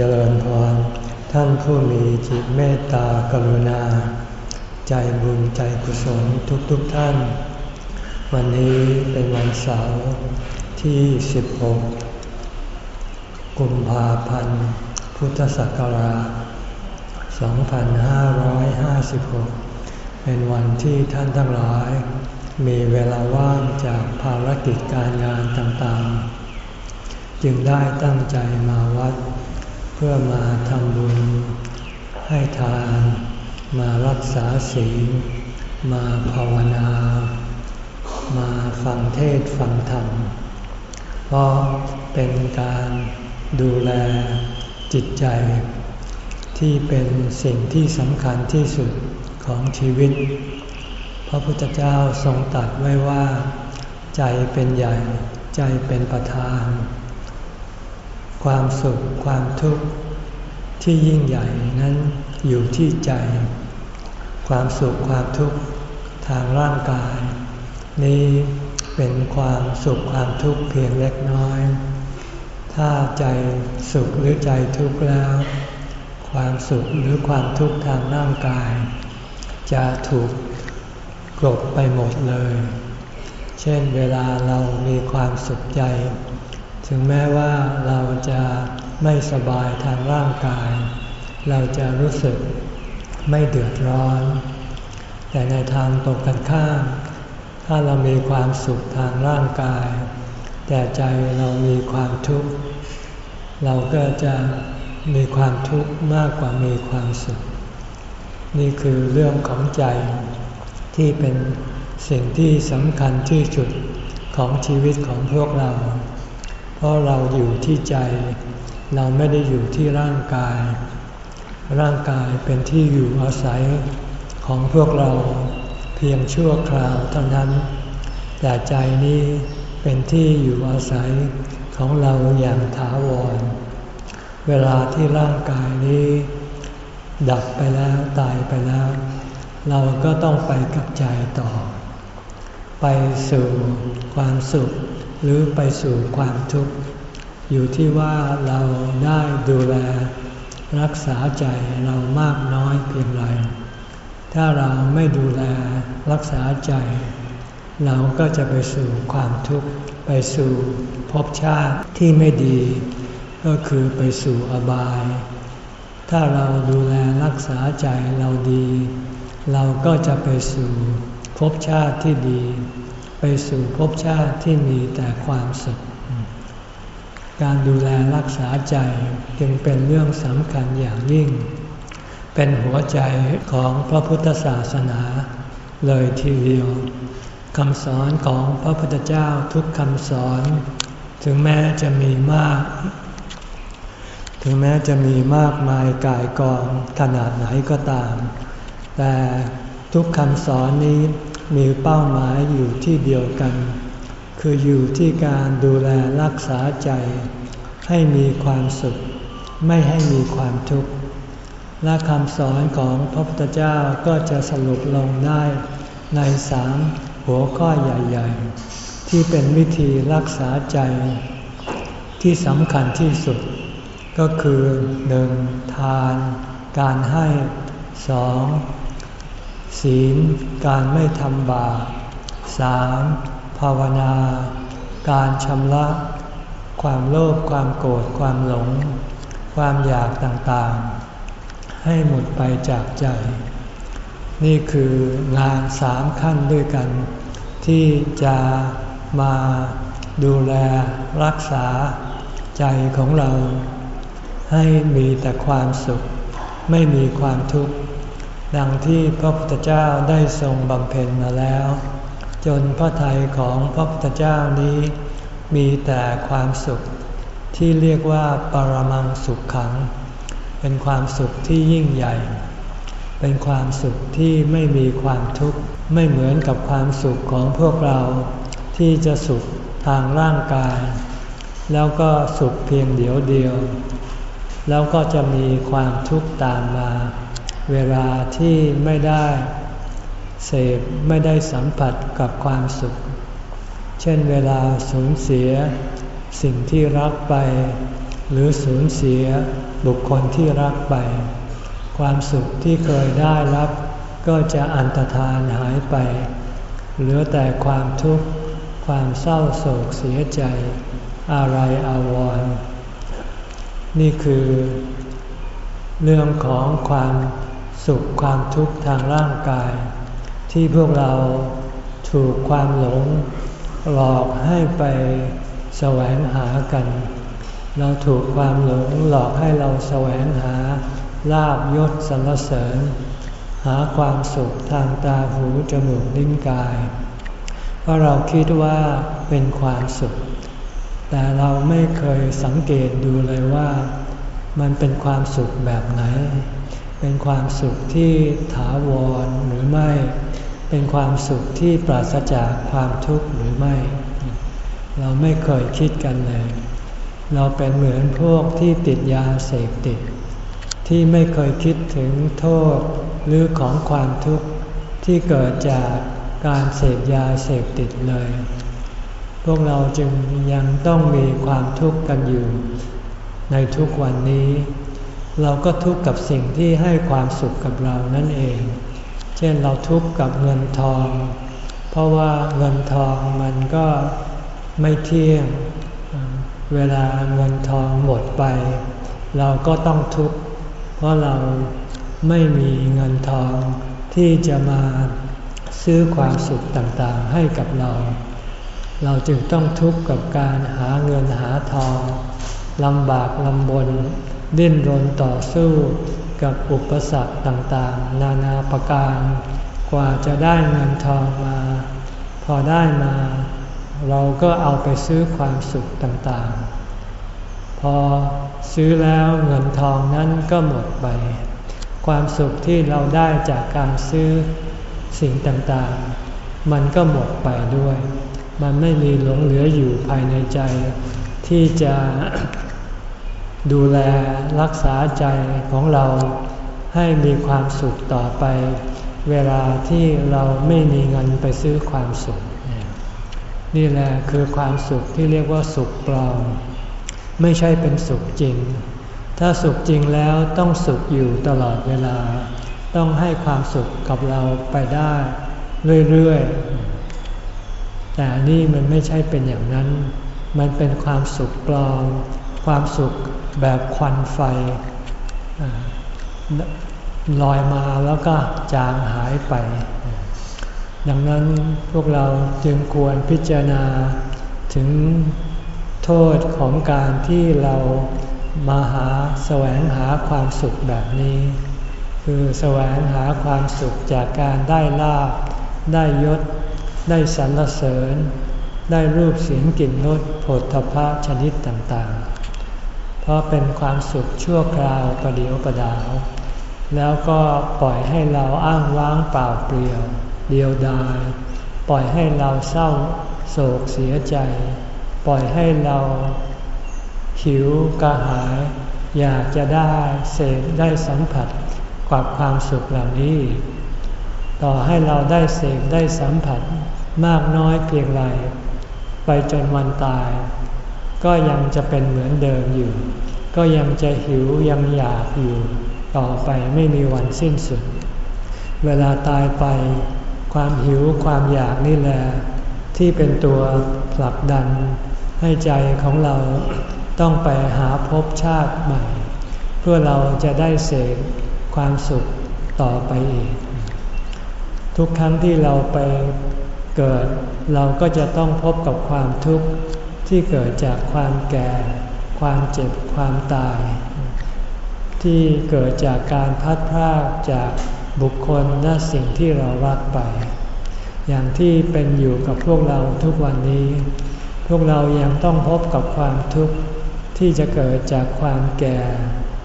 เจริญพร ท่านผู้มีจิตเมตตากรุณา ใจบุญใจกุศลทุกๆทท่าน วันนี้เป็นวันเสาร์ที่ 16 กุมภาพันธ์ พุทธศักราช 2556 เป็นวันที่ท่านทั้งหลาย มีเวลาว่างจากภารกิจการงานต่างๆ จึงได้ตั้งใจมาวัด เพื่อมาทำบุญ ให้ทาน มารักษาศีล มาภาวนา มาฟังเทศฟังธรรม เพราะเป็นการดูแลจิตใจ ที่เป็นสิ่งที่สำคัญที่สุดของชีวิต พระพุทธเจ้าทรงตัดไว้ว่า ใจเป็นใหญ่ ใจเป็นประธาน ความสุขความทุกข์ที่ยิ่งใหญ่นั้นอยู่ที่ใจ ความสุขความทุกข์ทางร่างกาย นี้เป็นความสุขความทุกข์เพียงเล็กน้อย ถ้าใจสุขหรือใจทุกข์แล้ว ความสุขหรือความทุกข์ทางร่างกาย จะถูกกลบไปหมดเลย เช่นเวลาเรามีความสุขใจ ถึงแม้ว่าเราจะไม่สบายทางร่างกาย เราจะรู้สึกไม่เดือดร้อน แต่ในทางตรงกันข้าม ถ้าเรามีความสุขทางร่างกาย แต่ใจเรามีความทุกข์ เราก็จะมีความทุกข์มากกว่ามีความสุข นี่คือเรื่องของใจที่เป็นสิ่งที่สำคัญที่สุดของชีวิตของพวกเรา เพราะเราอยู่ที่ใจ เราไม่ได้อยู่ที่ร่างกาย ร่างกายเป็นที่อยู่อาศัยของพวกเราเพียงชั่วคราวเท่านั้น แต่ใจนี้เป็นที่อยู่อาศัยของเราอย่างถาวร เวลาที่ร่างกายนี้ ดับไปแล้วตายไปแล้ว เราก็ต้องไปกับใจต่อ ไปสู่ความสุข หรือไปสู่ความทุกข์ อยู่ที่ว่าเราได้ดูแล รักษาใจเรามากน้อยเพียงไร ถ้าเราไม่ดูแลรักษาใจ เราก็จะไปสู่ความทุกข์ ไปสู่ภพชาติที่ไม่ดี ก็คือไปสู่อบาย ถ้าเราดูแลรักษาใจเราดี เราก็จะไปสู่ภพชาติที่ดี ไปสู่ภพชาติที่มีแต่ความสุข การดูแลรักษาใจจึงเป็นเรื่องสำคัญอย่างยิ่ง เป็นหัวใจของพระพุทธศาสนา เลยทีเดียวคำสอนของพระพุทธเจ้าทุกคำสอน ถึงแม้จะมีมาก ถึงแม้จะมีมากมายกายกองขนาดไหนก็ตาม แต่ทุกคำสอนนี้ มีเป้าหมายอยู่ที่เดียวกัน คืออยู่ที่การดูแลรักษาใจ ให้มีความสุข ไม่ให้มีความทุกข์และคำสอนของพระพุทธเจ้าก็จะสรุปลงได้ในสามหัวข้อใหญ่ ๆ ที่เป็นวิธีรักษาใจ ที่สำคัญที่สุด ก็คือหนึ่งทาน การให้สอง ศีลการไม่ทำบาปสามภาวนา การชำระ ความโลภความโกรธความหลง ความอยากต่างๆ ให้หมดไปจากใจ นี่คืองานสามขั้นด้วยกัน ที่จะมาดูแลรักษาใจของเรา ให้มีแต่ความสุข ไม่มีความทุกข์ ดังที่พระพุทธเจ้าได้ทรงบำเพ็ญมาแล้ว จนพระทัยของพระพุทธเจ้านี้ มีแต่ความสุขที่เรียกว่าปรมังสุขขัง เป็นความสุขที่ยิ่งใหญ่ เป็นความสุขที่ไม่มีความทุกข์ไม่เหมือนกับความสุขของพวกเราที่จะสุขทางร่างกาย แล้วก็สุขเพียงเดียวเดียว แล้วก็จะมีความทุกข์ตามมา เวลาที่ไม่ได้เสพไม่ได้สัมผัสกับความสุข เช่นเวลาสูญเสียสิ่งที่รักไป หรือสูญเสียบุคคลที่รักไป ความสุขที่เคยได้รับก็จะอันตรธานหายไป เหลือแต่ความทุกข์ความเศร้าโศกเสียใจ อะไรอาวรณ์นี่คือ เรื่องของความ สุขความทุกข์ทางร่างกาย ที่พวกเราถูกความหลงหลอกให้ไปแสวงหากัน เราถูกความหลงหลอกให้เราแสวงหาลาบยศสรรเสริญ หาความสุขทางตาหูจมูกลิ้นกาย เพราะเราคิดว่าเป็นความสุข แต่เราไม่เคยสังเกตดูเลยว่า มันเป็นความสุขแบบไหน เป็นความสุขที่ถาวรหรือไม่ เป็นความสุขที่ปราศจากความทุกข์หรือไม่ เราไม่เคยคิดกันเลย เราเป็นเหมือนพวกที่ติดยาเสพติด ที่ไม่เคยคิดถึงโทษหรือของความทุกข์ที่เกิดจากการเสพยาเสพติดเลย พวกเราจึงยังต้องมีความทุกข์กันอยู่ ในทุกวันนี้ เราก็ทุกข์กับสิ่งที่ให้ความสุขกับเรานั่นเอง เช่นเราทุกข์กับเงินทอง เพราะว่าเงินทองมันก็ไม่เที่ยง เวลาเงินทองหมดไป เราก็ต้องทุกข์ เพราะเราไม่มีเงินทองที่จะมาซื้อความสุขต่างๆให้กับเรา เราจึงต้องทุกข์กับการหาเงินหาทองลำบากลำบน ดิ้นรนต่อสู้กับอุปสรรคต่างๆ นานาประการ กว่าจะได้เงินทองมา พอได้มา เราก็เอาไปซื้อความสุขต่างๆ พอซื้อแล้วเงินทองนั้นก็หมดไป ความสุขที่เราได้จากการซื้อสิ่งต่างๆ มันก็หมดไปด้วย มันไม่มีหลงเหลืออยู่ภายในใจที่จะ ดูแลรักษาใจของเราให้มีความสุขต่อไป เวลาที่เราไม่มีเงินไปซื้อความสุข นี่แหละคือความสุขที่เรียกว่าสุขปลอม ไม่ใช่เป็นสุขจริง ถ้าสุขจริงแล้วต้องสุขอยู่ตลอดเวลา ต้องให้ความสุขกับเราไปได้เรื่อยๆ แต่นี่มันไม่ใช่เป็นอย่างนั้น มันเป็นความสุขปลอม ความสุขแบบควันไฟลอยมาแล้วก็จางหายไป ดังนั้นพวกเราจึงควรพิจารณาถึงโทษของการที่เรามาหาแสวงหาความสุขแบบนี้ คือแสวงหาความสุขจากการได้ลาบ ได้ยศ ได้สรรเสริญ ได้รูปเสียงกลิ่นรสผลทพะชนิดต่างๆ ราะเป็นความสุขชั่วคราวประเดียวประดาว แล้วก็ปล่อยให้เราอ้างว้างเปล่าเปลี่ยว เดียวดาย ปล่อยให้เราเศร้าโศกเสียใจ ปล่อยให้เราหิวกระหาย อยากจะได้เสพได้สัมผัสกับความสุขเหล่านี้ ต่อให้เราได้เสพได้สัมผัสมากน้อยเพียงไร ไปจนวันตาย ก็ยังจะเป็นเหมือนเดิมอยู่ ก็ยังจะหิวยังอยากอยู่ ต่อไปไม่มีวันสิ้นสุด เวลาตายไป ความหิวความอยากนี่แหละที่เป็นตัวผลักดัน ให้ใจของเราต้องไปหาภพชาติใหม่ เพื่อเราจะได้เสกความสุขต่อไปอีก ทุกครั้งที่เราไปเกิด เราก็จะต้องพบกับความทุกข์ ที่เกิดจากความแก่ ความเจ็บ ความตาย ที่เกิดจากการพัดพรากจากบุคคลและสิ่งที่เรารักไป อย่างที่เป็นอยู่กับพวกเราทุกวันนี้ พวกเรายังต้องพบกับความทุกข์ที่จะเกิดจากความแก่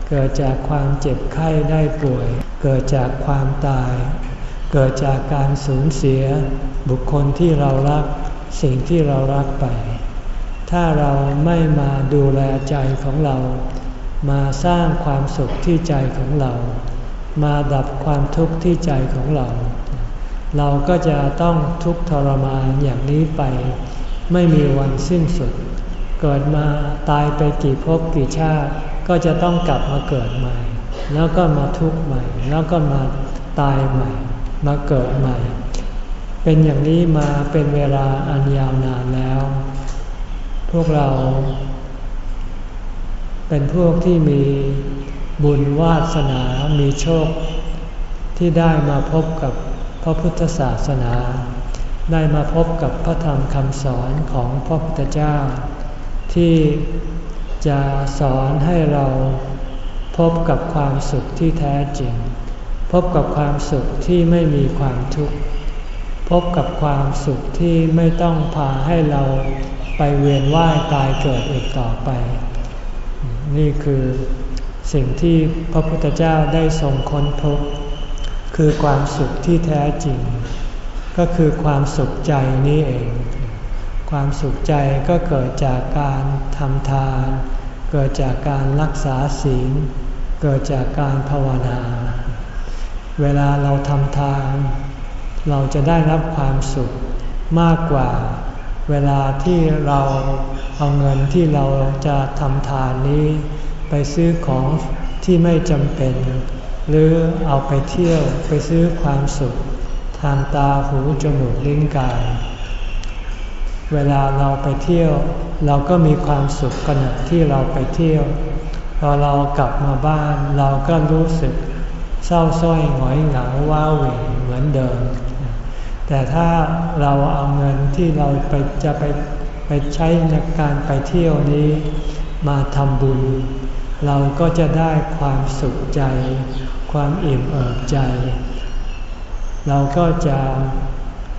เกิดจากความเจ็บไข้ได้ป่วย เกิดจากความตาย เกิดจากการสูญเสียบุคคลที่เรารัก สิ่งที่เรารักไป ถ้าเราไม่มาดูแลใจของเรา มาสร้างความสุขที่ใจของเรา มาดับความทุกข์ที่ใจของเรา เราก็จะต้องทุกข์ทรมานอย่างนี้ไป ไม่มีวันสิ้นสุด เกิดมาตายไปกี่ภพกี่ชาติ ก็จะต้องกลับมาเกิดใหม่ แล้วก็มาทุกข์ใหม่ แล้วก็มาตายใหม่ มาเกิดใหม่ เป็นอย่างนี้มาเป็นเวลาอันยาวนานแล้ว พวกเราเป็นพวกที่มีบุญวาสนา มีโชค ที่ได้มาพบกับพระพุทธศาสนา ได้มาพบกับพระธรรมคำสอนของพระพุทธเจ้า ที่จะสอนให้เราพบกับความสุขที่แท้จริง พบกับความสุขที่ไม่มีความทุกข์ พบกับความสุขที่ไม่ต้องพาให้เรา ไปเวียนว่ายตายเกิดอีกต่อไป นี่คือสิ่งที่พระพุทธเจ้าได้ทรงค้นพบ คือความสุขที่แท้จริง ก็คือความสุขใจนี้เอง ความสุขใจก็เกิดจากการทำทาน เกิดจากการรักษาศีล เกิดจากการภาวนา เวลาเราทำทาน เราจะได้รับความสุขมากกว่า เวลาที่เราเอาเงินที่เราจะทำทานนี้ ไปซื้อของที่ไม่จำเป็น หรือเอาไปเที่ยวไปซื้อความสุข ทางตาหูจมูกลิ้นกาย เวลาเราไปเที่ยว เราก็มีความสุขขณะที่เราไปเที่ยว พอเรากลับมาบ้านเราก็รู้สึกเศร้าส้อยหงอยเหงาว้าเหวเหมือนเดิม แต่ถ้าเราเอาเงินที่เราไปจะไปไปใช้ในการไปเที่ยวนี้ มาทำบุญ เราก็จะได้ความสุขใจ ความอิ่มเอิบใจ เราก็จะ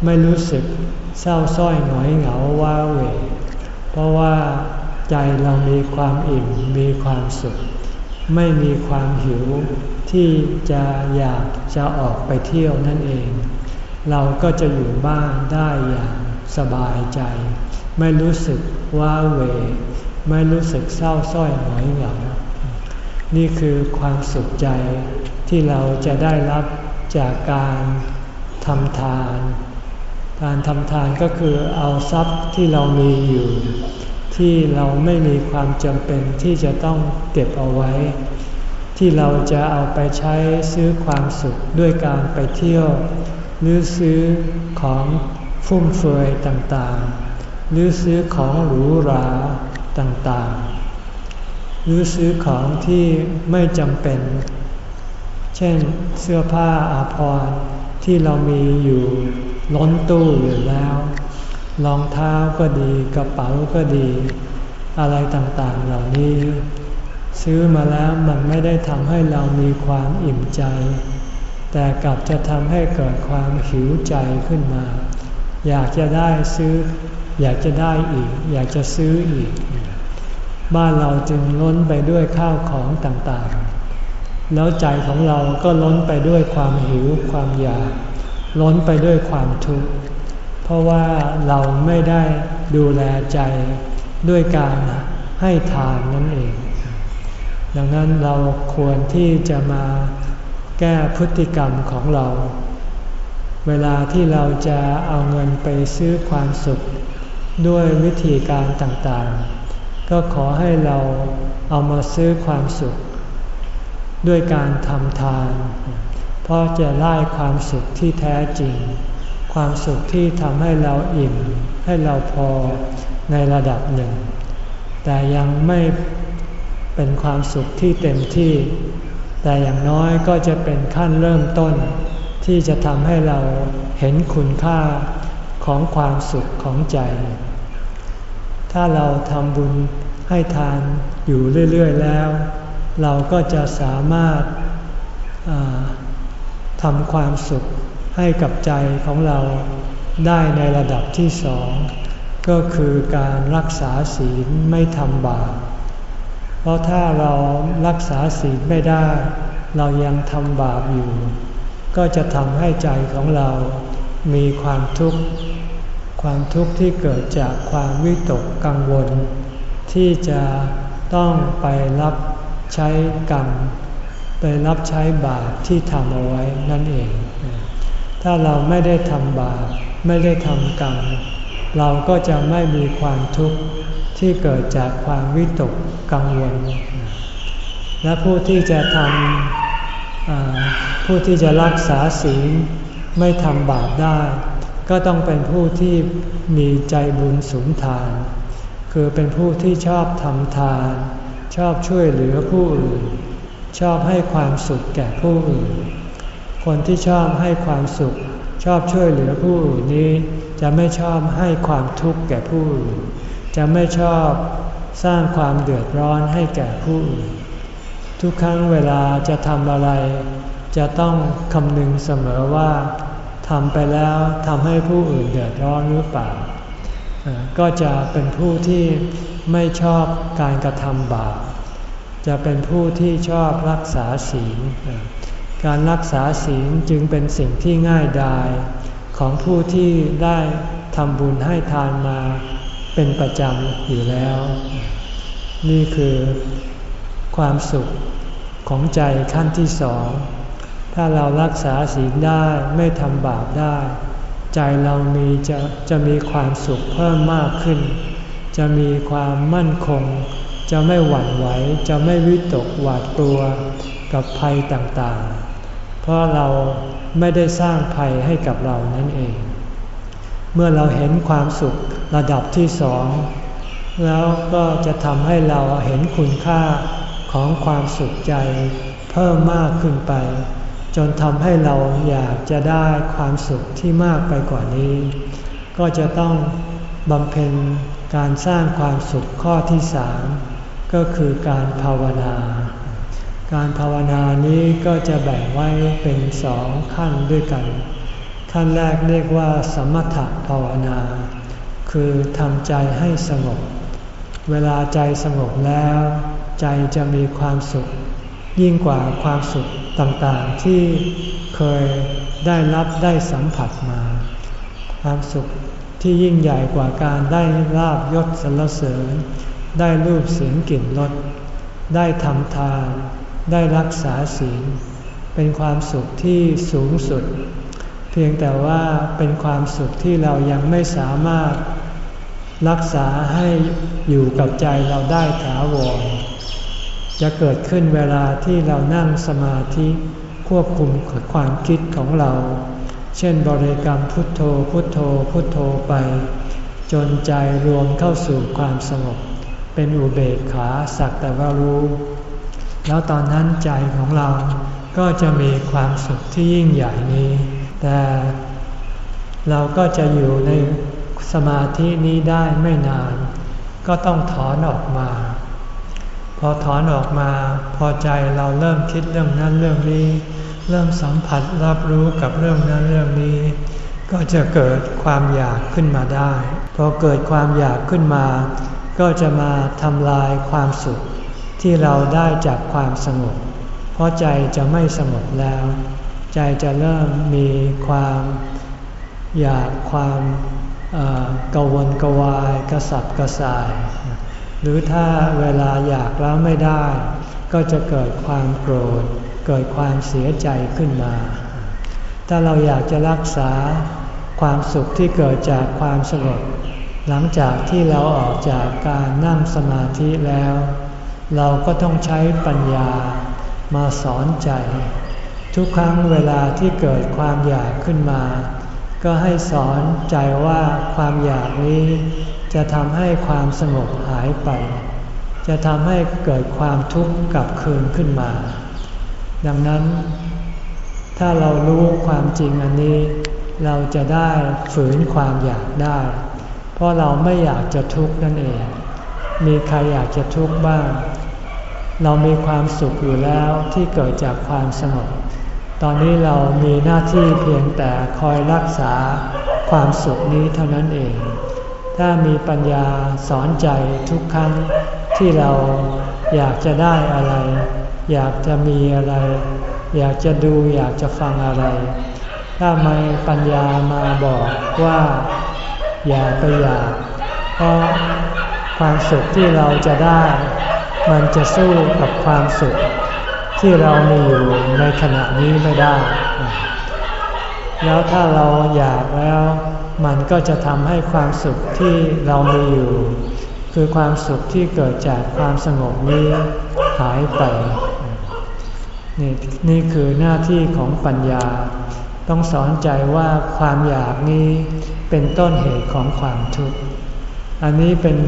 ไม่รู้สึกเศร้าส้อยหงอยเหงาว้าเหวเพราะว่าใจเรามีความอิ่มมีความสุข ไม่มีความหิวที่จะอยากจะออกไปเที่ยวนั่นเอง เราก็จะอยู่บ้านได้อย่างสบายใจ ไม่รู้สึกว้าเว ไม่รู้สึกเศร้าส้อยหงอยเหงานี่คือความสุขใจที่เราจะได้รับจากการทำทาน การทำทานก็คือเอาทรัพย์ที่เรามีอยู่ ที่เราไม่มีความจำเป็นที่จะต้องเก็บเอาไว้ ที่เราจะเอาไปใช้ซื้อความสุขด้วยการไปเที่ยว หรือซื้อของฟุ่มเฟือยต่างๆ หรือซื้อของหรูหราต่างๆ หรือซื้อของที่ไม่จำเป็น เช่นเสื้อผ้าอาภรณ์ที่เรามีอยู่ล้นตู้อยู่แล้วรองเท้าก็ดีกระเป๋าก็ดี อะไรต่างๆเหล่านี้ ซื้อมาแล้วมันไม่ได้ทำให้เรามีความอิ่มใจ แต่กลับจะทำให้เกิดความหิวใจขึ้นมา อยากจะได้ซื้อ อยากจะได้อีก อยากจะซื้ออีก บ้านเราจึงล้นไปด้วยข้าวของต่างๆ แล้วใจของเราก็ล้นไปด้วยความหิวความอยาก ล้นไปด้วยความทุกข์ เพราะว่าเราไม่ได้ดูแลใจด้วยการให้ทานนั่นเอง ดังนั้นเราควรที่จะมา แก้พฤติกรรมของเรา เวลาที่เราจะเอาเงินไปซื้อความสุขด้วยวิธีการต่างๆ ก็ขอให้เราเอามาซื้อความสุข ด้วยการทำทาน เพราะจะได้ความสุขที่แท้จริง ความสุขที่ทำให้เราอิ่ม ให้เราพอในระดับหนึ่ง แต่ยังไม่เป็นความสุขที่เต็มที่ แต่อย่างน้อยก็จะเป็นขั้นเริ่มต้น ที่จะทำให้เราเห็นคุณค่าของความสุขของใจ ถ้าเราทำบุญให้ทานอยู่เรื่อย ๆ แล้ว เราก็จะสามารถทำความสุขให้กับใจของเราได้ในระดับที่สอง ก็คือการรักษาศีลไม่ทำบาป เพราะถ้าเรารักษาศีลไม่ได้ เรายังทำบาปอยู่ ก็จะทำให้ใจของเรามีความทุกข์ ความทุกข์ที่เกิดจากความวิตกกังวล ที่จะต้องไปรับใช้กรรมไปรับใช้บาปที่ทำเอาไว้นั่นเอง ถ้าเราไม่ได้ทำบาปไม่ได้ทำกรรม เราก็จะไม่มีความทุกข์ ที่เกิดจากความวิตกกังวล และผู้ที่จะทำผู้ที่จะรักษาศีลไม่ทำบาปได้ ก็ต้องเป็นผู้ที่มีใจบุญสูงทาน คือเป็นผู้ที่ชอบทำทาน ชอบช่วยเหลือผู้อื่น ชอบให้ความสุขแก่ผู้อื่น คนที่ชอบให้ความสุข ชอบช่วยเหลือผู้อื่นนี้ จะไม่ชอบให้ความทุกข์แก่ผู้อื่น จะไม่ชอบสร้างความเดือดร้อนให้แก่ผู้อื่น ทุกครั้งเวลาจะทำอะไร จะต้องคำนึงเสมอว่าทำไปแล้วทำให้ผู้อื่นเดือดร้อนหรือเปล่า ก็จะเป็นผู้ที่ไม่ชอบการกระทำบาป จะเป็นผู้ที่ชอบรักษาศีล การรักษาศีลจึงเป็นสิ่งที่ง่ายดายของผู้ที่ได้ทำบุญให้ทานมา เป็นประจำอยู่แล้ว นี่คือความสุขของใจขั้นที่สอง ถ้าเรารักษาศีลได้ไม่ทำบาปได้ ใจเรามีจะจะมีความสุขเพิ่มมากขึ้น จะมีความมั่นคง จะไม่หวั่นไหว จะไม่วิตกหวาดกลัวกับภัยต่างๆ เพราะเราไม่ได้สร้างภัยให้กับเรานั่นเอง เมื่อเราเห็นความสุขระดับที่สอง แล้วก็จะทำให้เราเห็นคุณค่าของความสุขใจเพิ่มมากขึ้นไป จนทำให้เราอยากจะได้ความสุขที่มากไปกว่านี้ ก็จะต้องบำเพ็ญการสร้างความสุขข้อที่สามก็คือการภาวนา การภาวนานี้ก็จะแบ่งไว้เป็นสองขั้นด้วยกัน ขั้นแรกเรียกว่า สมถภาวนา คือทำใจให้สงบ เวลาใจสงบแล้ว ใจจะมีความสุข ยิ่งกว่าความสุขต่างๆที่เคยได้รับได้สัมผัสมา ความสุขที่ยิ่งใหญ่กว่าการได้ลาบยศสรรเสริญ ได้รูปเสียงกลิ่นรสได้ทำทาน ได้รักษาศีล เป็นความสุขที่สูงสุด เพียงแต่ว่าเป็นความสุขที่เรายังไม่สามารถรักษาให้อยู่กับใจเราได้ถาวรจะเกิดขึ้นเวลาที่เรานั่งสมาธิควบคุมความคิดของเรา เช่นบริกรรมพุทโธพุทโธพุทโธไป จนใจรวมเข้าสู่ความสงบ เป็นอุเบกขาสักแต่ว่ารู้ แล้วตอนนั้นใจของเราก็จะมีความสุขที่ยิ่งใหญ่นี้ แต่เราก็จะอยู่ในสมาธินี้ได้ไม่นาน ก็ต้องถอนออกมา พอถอนออกมาพอใจเราเริ่มคิดเรื่องนั้นเรื่องนี้ เริ่มสัมผัสรับรู้กับเรื่องนั้นเรื่องนี้ ก็จะเกิดความอยากขึ้นมาได้ พอเกิดความอยากขึ้นมา ก็จะมาทำลายความสุขที่เราได้จากความสงบ เพราะใจจะไม่สงบแล้ว ใจจะเริ่มมีความอยากความกังวลกวายกระสับกระส่าย หรือถ้าเวลาอยากแล้วไม่ได้ ก็จะเกิดความโกรธ เกิดความเสียใจขึ้นมา ถ้าเราอยากจะรักษาความสุขที่เกิดจากความสงบหลังจากที่เราออกจากการนั่งสมาธิแล้ว เราก็ต้องใช้ปัญญามาสอนใจ ทุกครั้งเวลาที่เกิดความอยากขึ้นมา ก็ให้สอนใจว่าความอยากนี้ จะทำให้ความสงบหายไป จะทำให้เกิดความทุกข์กลับคืนขึ้นมา ดังนั้น ถ้าเรารู้ความจริงอันนี้ เราจะได้ฝืนความอยากได้ เพราะเราไม่อยากจะทุกข์นั่นเอง มีใครอยากจะทุกข์บ้าง เรามีความสุขอยู่แล้วที่เกิดจากความสงบ ตอนนี้เรามีหน้าที่เพียงแต่คอยรักษาความสุขนี้เท่านั้นเอง ถ้ามีปัญญาสอนใจทุกครั้งที่เราอยากจะได้อะไร อยากจะมีอะไร อยากจะดูอยากจะฟังอะไร ถ้าไม่ปัญญามาบอกว่า อย่าไปอยากเพราะความสุขที่เราจะได้ มันจะสู้กับความสุข ที่เรามีอยู่ในขณะนี้ไม่ได้ แล้วถ้าเราอยากแล้วมันก็จะทำให้ความสุขที่เรามีอยู่ คือความสุขที่เกิดจากความสงบนี้หายไป นี่นี่คือหน้าที่ของปัญญา ต้องสอนใจว่าความอยากนี้เป็นต้นเหตุของความทุกข์ อันนี้เป็น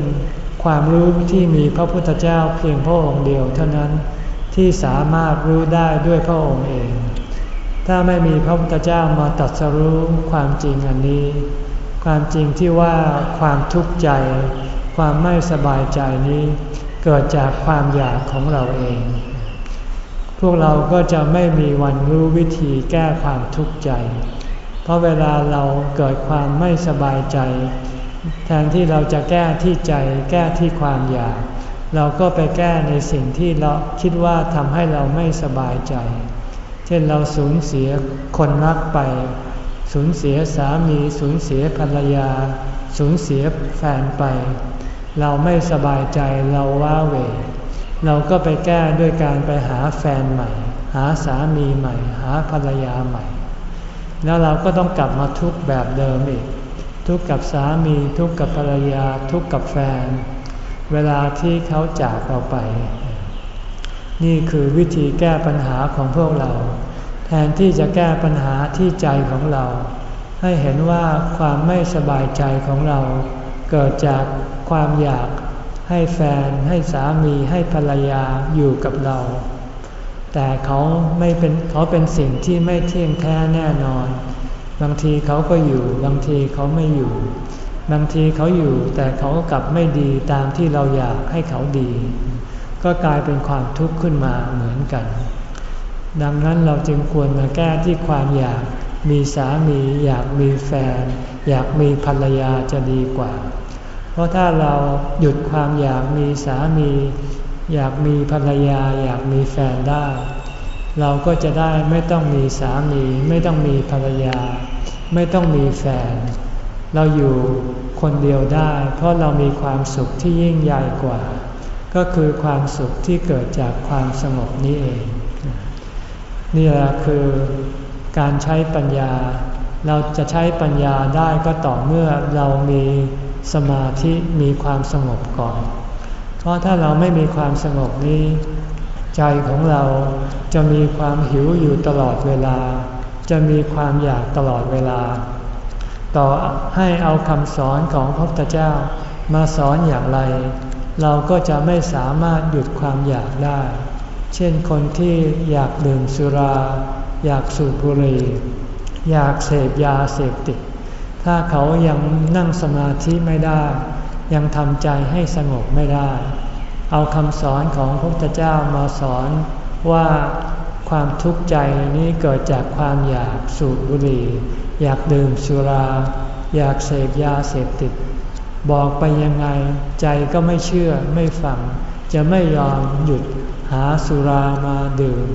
ความรู้ที่มีพระพุทธเจ้าเพียงพระองค์เดียวเท่านั้น ที่สามารถรู้ได้ด้วยพระองค์เอง ถ้าไม่มีพระพุทธเจ้ามาตรัสรู้ความจริงอันนี้ ความจริงที่ว่าความทุกข์ใจ ความไม่สบายใจนี้ เกิดจากความอยากของเราเอง พวกเราก็จะไม่มีวันรู้วิธีแก้ความทุกข์ใจ เพราะเวลาเราเกิดความไม่สบายใจ แทนที่เราจะแก้ที่ใจ แก้ที่ความอยาก เราก็ไปแก้ในสิ่งที่เราคิดว่าทำให้เราไม่สบายใจ เช่นเราสูญเสียคนรักไป สูญเสียสามี สูญเสียภรรยา สูญเสียแฟนไป เราไม่สบายใจเราว้าเหวเราก็ไปแก้ด้วยการไปหาแฟนใหม่ หาสามีใหม่ หาภรรยาใหม่ แล้วเราก็ต้องกลับมาทุกแบบเดิมอีก ทุกกับสามี ทุกกับภรรยา ทุกกับแฟน เวลาที่เขาจากเราไป นี่คือวิธีแก้ปัญหาของพวกเรา แทนที่จะแก้ปัญหาที่ใจของเรา ให้เห็นว่าความไม่สบายใจของเรา เกิดจากความอยากให้แฟนให้สามีให้ภรรยาอยู่กับเรา แต่เขาไม่เป็นเขาเป็นสิ่งที่ไม่เที่ยงแท้แน่นอน บางทีเขาก็อยู่ บางทีเขาไม่อยู่ บางทีเขาอยู่แต่เขากลับไม่ดีตามที่เราอยากให้เขาดี ก็กลายเป็นความทุกข์ขึ้นมาเหมือนกัน ดังนั้นเราจึงควรมาแก้ที่ความอยากมีสามีอยากมีแฟน อยากมีภรรยาจะดีกว่า เพราะถ้าเราหยุดความอยากมีสามี อยากมีภรรยา อยากมีแฟนได้ เราก็จะได้ไม่ต้องมีสามี ไม่ต้องมีภรรยา ไม่ต้องมีแฟน เราอยู่คนเดียวได้ เพราะเรามีความสุขที่ยิ่งใหญ่กว่า ก็คือความสุขที่เกิดจากความสงบนี้เอง นี่แหละคือการใช้ปัญญา เราจะใช้ปัญญาได้ก็ต่อเมื่อเรามีสมาธิมีความสงบก่อน เพราะถ้าเราไม่มีความสงบนี้ ใจของเราจะมีความหิวอยู่ตลอดเวลา จะมีความอยากตลอดเวลา ต่อให้เอาคำสอนของพระพุทธเจ้ามาสอนอย่างไร เราก็จะไม่สามารถหยุดความอยากได้ เช่นคนที่อยากดื่มสุรา อยากสูบบุหรี่อยากเสพยาเสพติด ถ้าเขายังนั่งสมาธิไม่ได้ ยังทำใจให้สงบไม่ได้ เอาคำสอนของพระพุทธเจ้ามาสอนว่า ความทุกข์ใจนี้เกิดจากความอยากสูบบุหรี่ อยากดื่มสุรา อยากเสพยาเสพติด บอกไปยังไงใจก็ไม่เชื่อไม่ฟัง จะไม่ยอมหยุดหาสุรามาดื่ม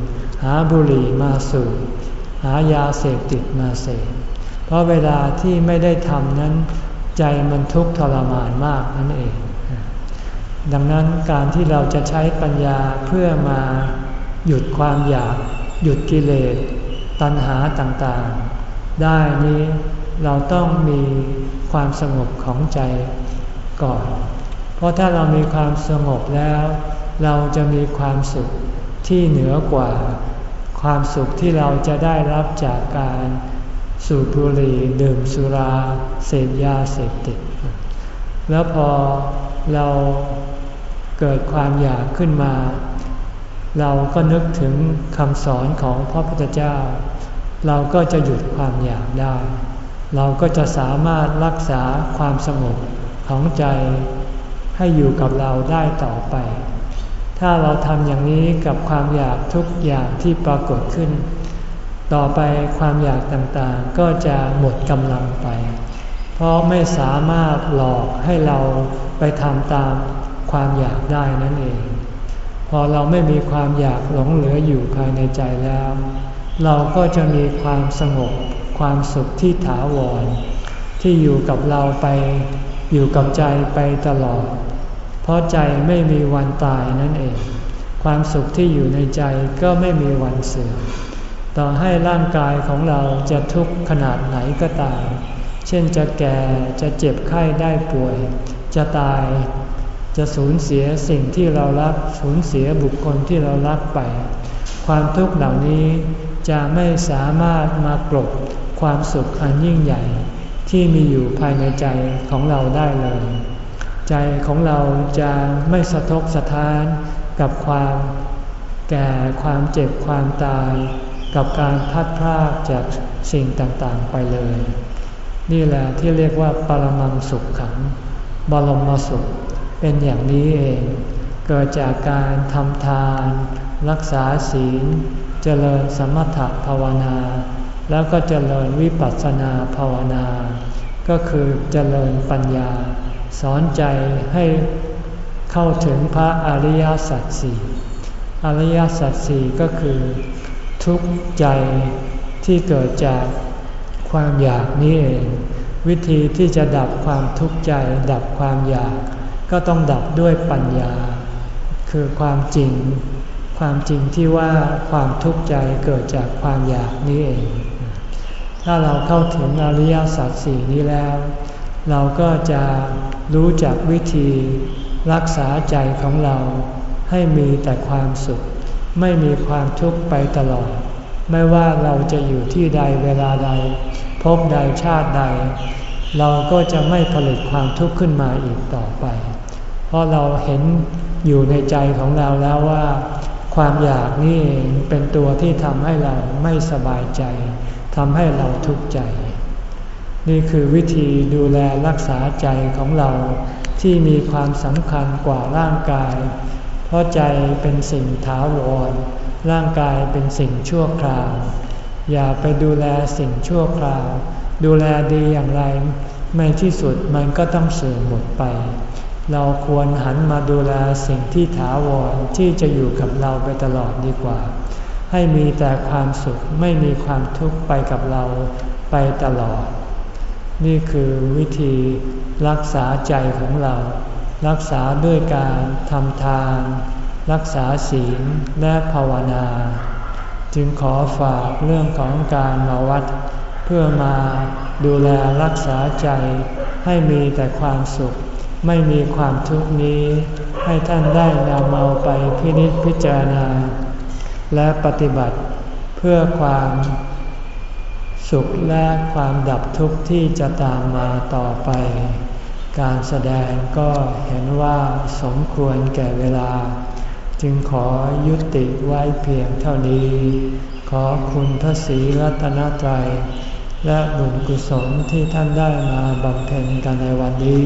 หาบุหรี่มาสูบหายาเสพติดมาเสพเพราะเวลาที่ไม่ได้ทำนั้น ใจมันทุกข์ทรมานมากนั่นเอง ดังนั้นการที่เราจะใช้ปัญญาเพื่อมา หยุดความอยาก หยุดกิเลส ตัณหาต่างๆ ได้นี้เราต้องมีความสงบของใจก่อน เพราะถ้าเรามีความสงบแล้ว เราจะมีความสุขที่เหนือกว่า ความสุขที่เราจะได้รับจากการสูบบุหรี่ดื่มสุราเสพยาเสพติด แล้วพอเราเกิดความอยากขึ้นมา เราก็นึกถึงคำสอนของพระพุทธเจ้า เราก็จะหยุดความอยากได้ เราก็จะสามารถรักษาความสงบของใจให้อยู่กับเราได้ต่อไป ถ้าเราทำอย่างนี้กับความอยากทุกอย่างที่ปรากฏขึ้น ต่อไปความอยากต่างๆ ก็จะหมดกำลังไป เพราะไม่สามารถหลอกให้เราไปทำตามความอยากได้นั่นเอง พอเราไม่มีความอยากหลงเหลืออยู่ภายในใจแล้ว เราก็จะมีความสงบความสุขที่ถาวร ที่อยู่กับเราไปอยู่กับใจไปตลอด เพราะใจไม่มีวันตายนั่นเอง ความสุขที่อยู่ในใจก็ไม่มีวันเสื่อมต่อให้ร่างกายของเราจะทุกข์ขนาดไหนก็ตาม เช่นจะแก่จะเจ็บไข้ได้ป่วย จะตาย จะสูญเสียสิ่งที่เรารักสูญเสียบุคคลที่เรารักไป ความทุกข์เหล่านี้จะไม่สามารถมากลบความสุขอันยิ่งใหญ่ ที่มีอยู่ภายในใจของเราได้เลย ใจของเราจะไม่สะทกสะท้านกับความแก่ความเจ็บความตาย กับการพัดพรากจากสิ่งต่างๆไปเลย นี่แหละที่เรียกว่าปรมังสุขขังบรมสุข เป็นอย่างนี้เอง เกิดจากการทำทาน รักษาศีล เจริญสมถภาวนา แล้วก็เจริญวิปัสสนาภาวนา ก็คือเจริญปัญญา สอนใจให้เข้าถึงพระอริยสัจสี่อริยสัจสี่ก็คือ ทุกข์ใจที่เกิดจากความอยากนี่เอง วิธีที่จะดับความทุกข์ใจ ดับความอยาก ก็ต้องดับด้วยปัญญา คือความจริง ความจริงที่ว่าความทุกข์ใจเกิดจากความอยากนี้เอง ถ้าเราเข้าถึงอริยสัจสี่นี้แล้ว เราก็จะรู้จักวิธีรักษาใจของเราให้มีแต่ความสุข ไม่มีความทุกข์ไปตลอด ไม่ว่าเราจะอยู่ที่ใดเวลาใด พบใดชาติใด เราก็จะไม่ผลิตความทุกข์ขึ้นมาอีกต่อไป เพราะเราเห็นอยู่ในใจของเราแล้วว่า ความอยากนี่เองเป็นตัวที่ทำให้เราไม่สบายใจทำให้เราทุกข์ใจ นี่คือวิธีดูแลรักษาใจของเราที่มีความสำคัญกว่าร่างกาย เพราะใจเป็นสิ่งถาวร ร่างกายเป็นสิ่งชั่วคราว อย่าไปดูแลสิ่งชั่วคราว ดูแลดีอย่างไรไม่ที่สุดมันก็ต้องเสื่อมหมดไป เราควรหันมาดูแลสิ่งที่ถาวรที่จะอยู่กับเราไปตลอดดีกว่า ให้มีแต่ความสุขไม่มีความทุกข์ไปกับเราไปตลอด นี่คือวิธีรักษาใจของเรา รักษาด้วยการทำทาน รักษาศีลและภาวนา จึงขอฝากเรื่องของการมาวัด เพื่อมาดูแลรักษาใจให้มีแต่ความสุข ไม่มีความทุกข์นี้ ให้ท่านได้นำเอาไปพินิจพิจารณา และปฏิบัติเพื่อความสุขและความดับทุกข์ที่จะตามมาต่อไป การแสดงก็เห็นว่าสมควรแก่เวลา จึงขอยุติไว้เพียงเท่านี้ ขอคุณพระศรีรัตนตรัย และบุญกุศลที่ท่านได้มาบำเพ็ญกันในวันนี้